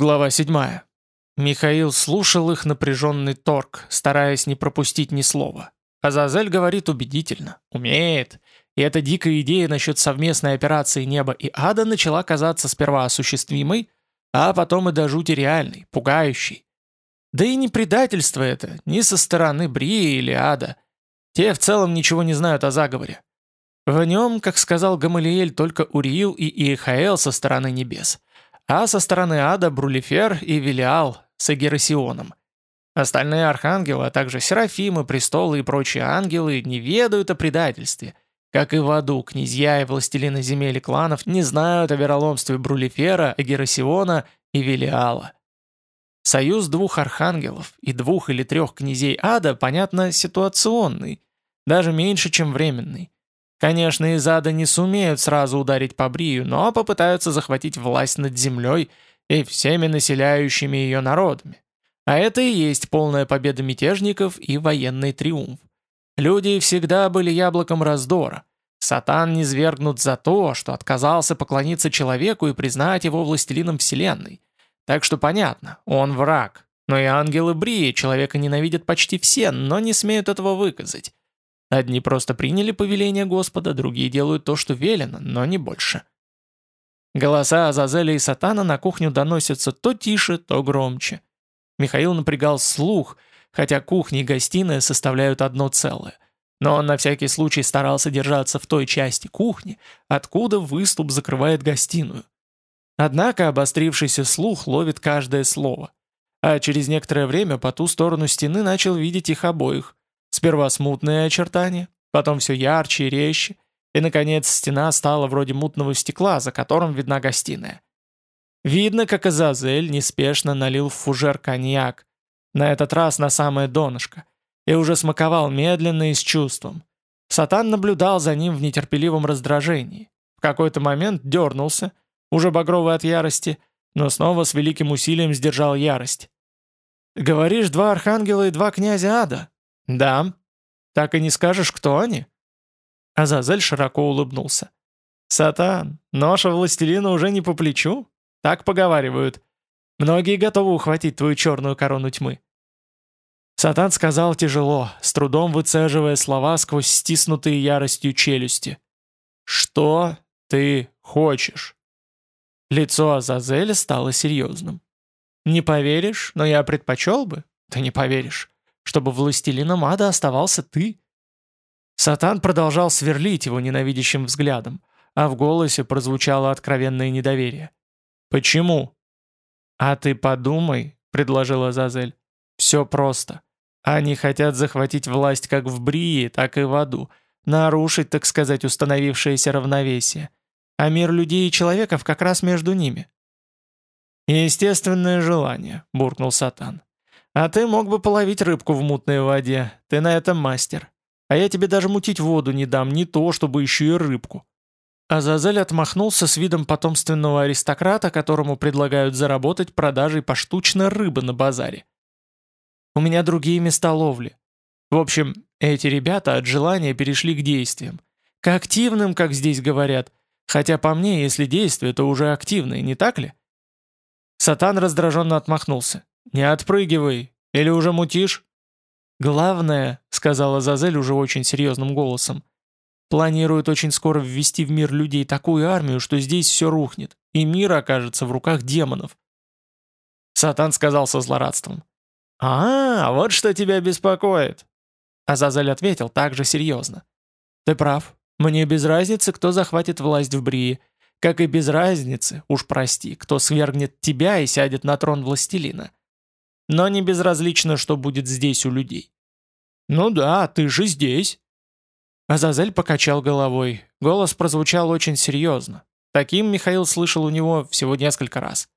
Глава 7. Михаил слушал их напряженный торг, стараясь не пропустить ни слова. Азазель говорит убедительно, умеет. И эта дикая идея насчет совместной операции неба и ада начала казаться сперва осуществимой, а потом и до жути реальной, пугающей. Да и не предательство это, ни со стороны Брии или ада. Те в целом ничего не знают о заговоре. В нем, как сказал Гамалиэль, только Уриил и Иехаэл со стороны небес – а со стороны ада Брулифер и Велиал с Агерасионом. Остальные архангелы, а также Серафимы, престолы и прочие ангелы не ведают о предательстве. Как и в аду, князья и властелины земель и кланов не знают о вероломстве Брулифера, Агерасиона и Велиала. Союз двух архангелов и двух или трех князей ада, понятно, ситуационный, даже меньше, чем временный. Конечно, из ада не сумеют сразу ударить по Брию, но попытаются захватить власть над землей и всеми населяющими ее народами. А это и есть полная победа мятежников и военный триумф. Люди всегда были яблоком раздора. Сатан не свергнут за то, что отказался поклониться человеку и признать его властелином вселенной. Так что понятно, он враг. Но и ангелы Брии человека ненавидят почти все, но не смеют этого выказать. Одни просто приняли повеление Господа, другие делают то, что велено, но не больше. Голоса Азазеля и Сатана на кухню доносятся то тише, то громче. Михаил напрягал слух, хотя кухня и гостиная составляют одно целое. Но он на всякий случай старался держаться в той части кухни, откуда выступ закрывает гостиную. Однако обострившийся слух ловит каждое слово. А через некоторое время по ту сторону стены начал видеть их обоих, Сперва смутные очертания, потом все ярче и резче, и, наконец, стена стала вроде мутного стекла, за которым видна гостиная. Видно, как Азазель неспешно налил в фужер коньяк, на этот раз на самое донышко, и уже смаковал медленно и с чувством. Сатан наблюдал за ним в нетерпеливом раздражении. В какой-то момент дернулся, уже багровый от ярости, но снова с великим усилием сдержал ярость. «Говоришь, два архангела и два князя ада?» «Да. Так и не скажешь, кто они?» Азазель широко улыбнулся. «Сатан, ноша властелина уже не по плечу? Так поговаривают. Многие готовы ухватить твою черную корону тьмы». Сатан сказал тяжело, с трудом выцеживая слова сквозь стиснутые яростью челюсти. «Что ты хочешь?» Лицо Азазеля стало серьезным. «Не поверишь, но я предпочел бы. Ты не поверишь чтобы властелином ада оставался ты?» Сатан продолжал сверлить его ненавидящим взглядом, а в голосе прозвучало откровенное недоверие. «Почему?» «А ты подумай», — предложила Зазель. «Все просто. Они хотят захватить власть как в Брии, так и в аду, нарушить, так сказать, установившееся равновесие. А мир людей и человеков как раз между ними». «Естественное желание», — буркнул Сатан. А ты мог бы половить рыбку в мутной воде. Ты на этом мастер. А я тебе даже мутить воду не дам, не то, чтобы еще и рыбку». Азазель отмахнулся с видом потомственного аристократа, которому предлагают заработать продажей поштучно рыбы на базаре. «У меня другие места ловли. В общем, эти ребята от желания перешли к действиям. К активным, как здесь говорят. Хотя по мне, если действие, то уже активное, не так ли?» Сатан раздраженно отмахнулся. «Не отпрыгивай! Или уже мутишь?» «Главное», — сказала Зазель уже очень серьезным голосом, «планирует очень скоро ввести в мир людей такую армию, что здесь все рухнет, и мир окажется в руках демонов». Сатан сказал со злорадством. «А, вот что тебя беспокоит!» Азазель ответил также серьезно. «Ты прав. Мне без разницы, кто захватит власть в Брии. Как и без разницы, уж прости, кто свергнет тебя и сядет на трон властелина. Но не безразлично, что будет здесь у людей. «Ну да, ты же здесь». Азазель покачал головой. Голос прозвучал очень серьезно. Таким Михаил слышал у него всего несколько раз.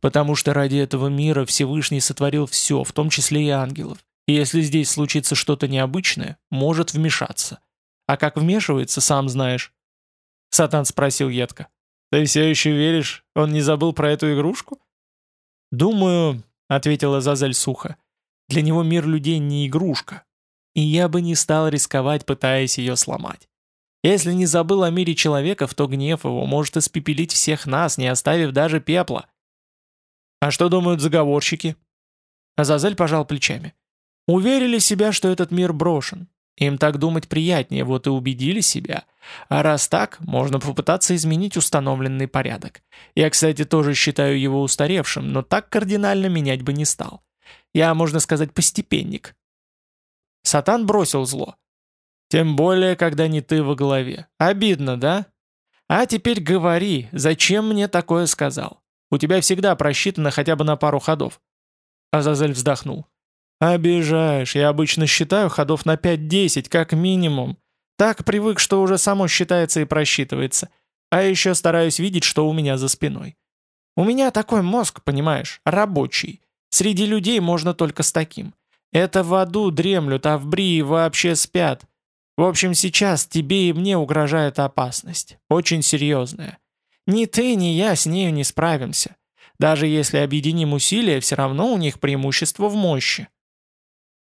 «Потому что ради этого мира Всевышний сотворил все, в том числе и ангелов. И если здесь случится что-то необычное, может вмешаться. А как вмешивается, сам знаешь». Сатан спросил едко. «Ты все еще веришь, он не забыл про эту игрушку?» «Думаю, — ответила Зазель сухо. «Для него мир людей не игрушка. И я бы не стал рисковать, пытаясь ее сломать. Если не забыл о мире человеков, то гнев его может испепелить всех нас, не оставив даже пепла». А что думают заговорщики? Азазель пожал плечами. Уверили себя, что этот мир брошен. Им так думать приятнее, вот и убедили себя. А раз так, можно попытаться изменить установленный порядок. Я, кстати, тоже считаю его устаревшим, но так кардинально менять бы не стал. Я, можно сказать, постепенник. Сатан бросил зло. Тем более, когда не ты во главе. Обидно, да? А теперь говори, зачем мне такое сказал? У тебя всегда просчитано хотя бы на пару ходов. Азазель вздохнул. «Обижаешь, я обычно считаю ходов на 5-10, как минимум. Так привык, что уже само считается и просчитывается. А еще стараюсь видеть, что у меня за спиной. У меня такой мозг, понимаешь, рабочий. Среди людей можно только с таким. Это в аду дремлют, а в Брии вообще спят. В общем, сейчас тебе и мне угрожает опасность. Очень серьезная. Ни ты, ни я с нею не справимся. Даже если объединим усилия, все равно у них преимущество в мощи.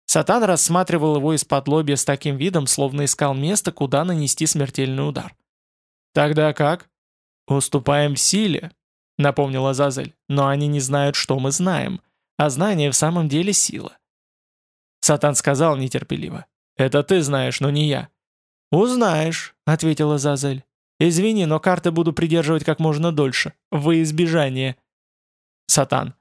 Сатан рассматривал его из-под лобья с таким видом, словно искал место, куда нанести смертельный удар. «Тогда как?» «Уступаем силе», — напомнила Зазель, «но они не знают, что мы знаем, а знание в самом деле сила». Сатан сказал нетерпеливо, «Это ты знаешь, но не я». «Узнаешь», — ответила Зазель. «Извини, но карты буду придерживать как можно дольше, во избежание». Сатан.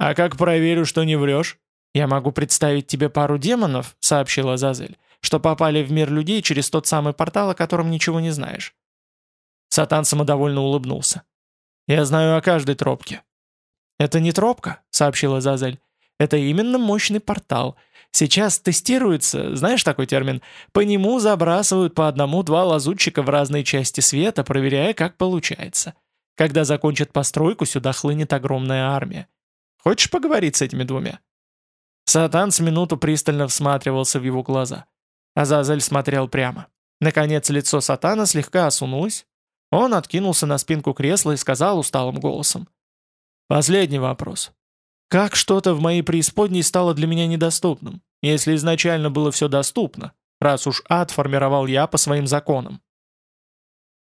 «А как проверю, что не врешь?» «Я могу представить тебе пару демонов», — сообщила Зазель, «что попали в мир людей через тот самый портал, о котором ничего не знаешь». Сатан самодовольно улыбнулся. «Я знаю о каждой тропке». «Это не тропка», — сообщила Зазель. «Это именно мощный портал. Сейчас тестируется, знаешь такой термин? По нему забрасывают по одному-два лазутчика в разные части света, проверяя, как получается. Когда закончат постройку, сюда хлынет огромная армия. Хочешь поговорить с этими двумя?» Сатан с минуту пристально всматривался в его глаза. Азазель смотрел прямо. Наконец лицо Сатана слегка осунулось. Он откинулся на спинку кресла и сказал усталым голосом. «Последний вопрос. Как что-то в моей преисподней стало для меня недоступным, если изначально было все доступно, раз уж ад формировал я по своим законам?»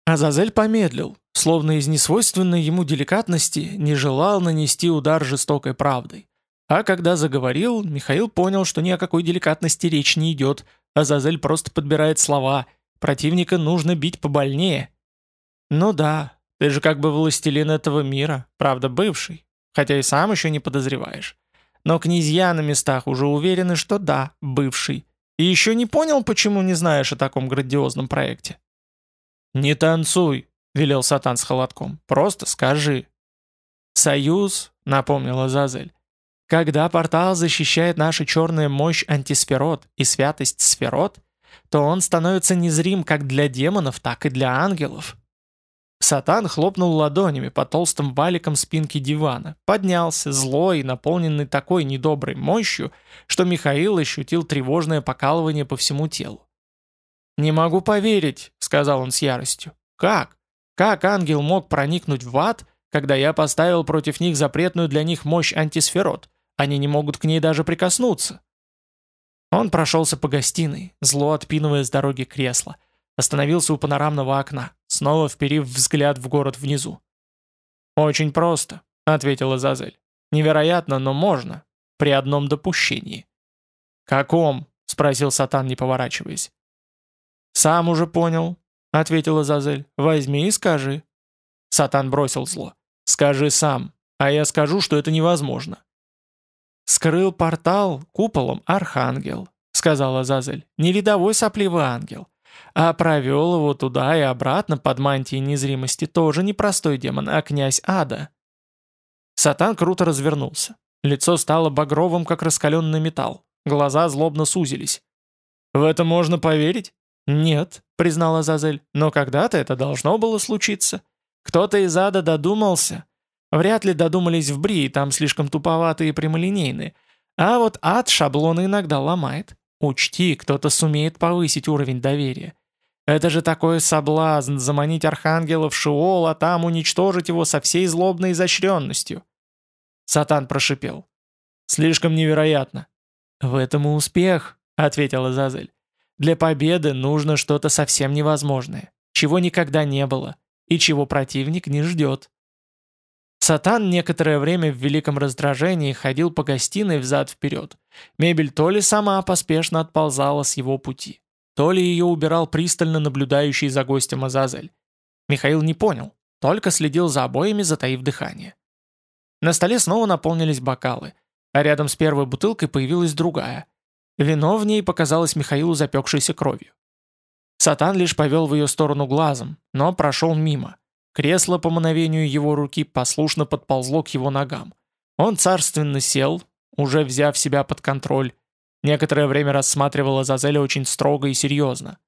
Азазель помедлил, словно из несвойственной ему деликатности не желал нанести удар жестокой правдой. А когда заговорил, Михаил понял, что ни о какой деликатности речь не идет, а Зазель просто подбирает слова. Противника нужно бить побольнее. Ну да, ты же как бы властелин этого мира, правда бывший, хотя и сам еще не подозреваешь. Но князья на местах уже уверены, что да, бывший. И еще не понял, почему не знаешь о таком грандиозном проекте. «Не танцуй», — велел Сатан с холодком, — «просто скажи». «Союз», — напомнила Зазель, когда портал защищает наша черная мощь антисферот и святость сферот, то он становится незрим как для демонов, так и для ангелов. Сатан хлопнул ладонями по толстым валикам спинки дивана, поднялся, злой и наполненный такой недоброй мощью, что Михаил ощутил тревожное покалывание по всему телу. «Не могу поверить», — сказал он с яростью. «Как? Как ангел мог проникнуть в ад, когда я поставил против них запретную для них мощь антисферот? Они не могут к ней даже прикоснуться. Он прошелся по гостиной, зло отпинывая с дороги кресло. Остановился у панорамного окна, снова вперив взгляд в город внизу. «Очень просто», — ответила Зазель. «Невероятно, но можно. При одном допущении». «Каком?» — спросил Сатан, не поворачиваясь. «Сам уже понял», — ответила Зазель. «Возьми и скажи». Сатан бросил зло. «Скажи сам, а я скажу, что это невозможно. «Скрыл портал куполом архангел», — сказала Зазель. «Не рядовой сопливый ангел, а провел его туда и обратно под мантией незримости тоже не простой демон, а князь ада». Сатан круто развернулся. Лицо стало багровым, как раскаленный металл. Глаза злобно сузились. «В это можно поверить?» «Нет», — признала Зазель, — «но когда-то это должно было случиться. Кто-то из ада додумался, Вряд ли додумались в Брии, там слишком туповатые и прямолинейные. А вот ад шаблоны иногда ломает. Учти, кто-то сумеет повысить уровень доверия. Это же такой соблазн заманить архангела в Шиол, а там уничтожить его со всей злобной изощренностью. Сатан прошипел. Слишком невероятно. В этом и успех, ответила Зазель. Для победы нужно что-то совсем невозможное, чего никогда не было, и чего противник не ждет. Сатан некоторое время в великом раздражении ходил по гостиной взад-вперед. Мебель то ли сама поспешно отползала с его пути, то ли ее убирал пристально наблюдающий за гостем Азазель. Михаил не понял, только следил за обоями, затаив дыхание. На столе снова наполнились бокалы, а рядом с первой бутылкой появилась другая. Вино в ней показалось Михаилу запекшейся кровью. Сатан лишь повел в ее сторону глазом, но прошел мимо. Кресло по мановению его руки послушно подползло к его ногам. Он царственно сел, уже взяв себя под контроль. Некоторое время рассматривал Азазеля очень строго и серьезно.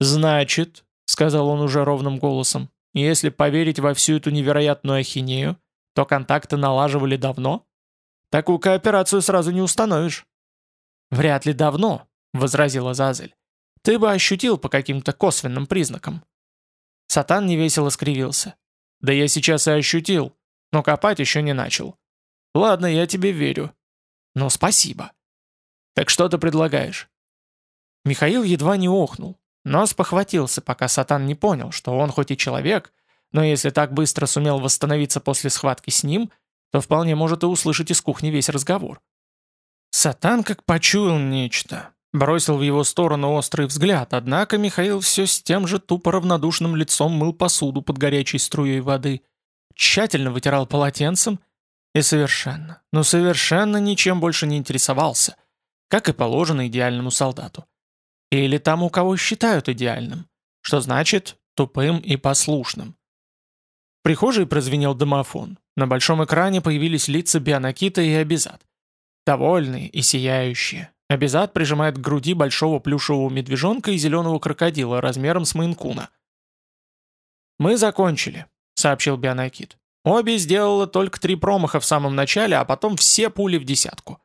«Значит», — сказал он уже ровным голосом, «если поверить во всю эту невероятную ахинею, то контакты налаживали давно? Такую кооперацию сразу не установишь». «Вряд ли давно», — возразил Азазель. «Ты бы ощутил по каким-то косвенным признакам». Сатан невесело скривился. «Да я сейчас и ощутил, но копать еще не начал. Ладно, я тебе верю. Но спасибо. Так что ты предлагаешь?» Михаил едва не охнул, но спохватился, пока Сатан не понял, что он хоть и человек, но если так быстро сумел восстановиться после схватки с ним, то вполне может и услышать из кухни весь разговор. Сатан как почуял нечто, Бросил в его сторону острый взгляд, однако Михаил все с тем же тупо равнодушным лицом мыл посуду под горячей струей воды, тщательно вытирал полотенцем и совершенно, ну совершенно ничем больше не интересовался, как и положено идеальному солдату. Или тому, кого считают идеальным, что значит тупым и послушным. В прихожей прозвенел домофон. На большом экране появились лица Бионакита и Абизад. Довольные и сияющие, Абизад прижимает к груди большого плюшевого медвежонка и зеленого крокодила размером с Майнкуна. «Мы закончили», — сообщил Бионакит. «Обе сделала только три промаха в самом начале, а потом все пули в десятку».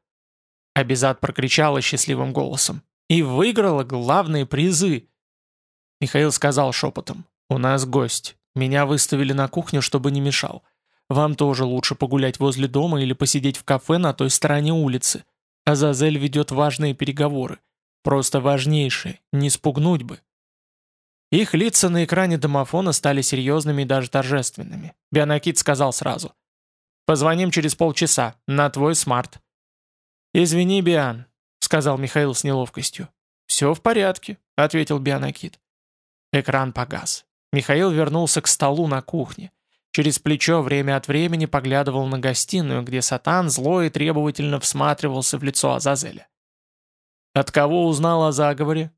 Абизад прокричала счастливым голосом. «И выиграла главные призы!» Михаил сказал шепотом. «У нас гость. Меня выставили на кухню, чтобы не мешал. Вам тоже лучше погулять возле дома или посидеть в кафе на той стороне улицы. Азазель ведет важные переговоры. Просто важнейшие, не спугнуть бы. Их лица на экране домофона стали серьезными и даже торжественными. Бионакит сказал сразу. «Позвоним через полчаса, на твой смарт». «Извини, Биан», — сказал Михаил с неловкостью. «Все в порядке», — ответил Бионакит. Экран погас. Михаил вернулся к столу на кухне. Через плечо время от времени поглядывал на гостиную, где Сатан зло и требовательно всматривался в лицо Азазеля. «От кого узнал о заговоре?»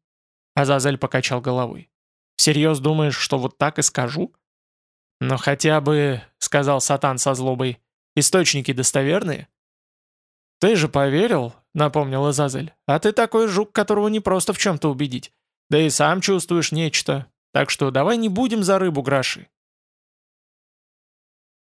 Азазель покачал головой. «Всерьез думаешь, что вот так и скажу?» «Но хотя бы», — сказал Сатан со злобой, — «источники достоверные?» «Ты же поверил», — напомнил Азазель, — «а ты такой жук, которого не просто в чем-то убедить. Да и сам чувствуешь нечто. Так что давай не будем за рыбу гроши.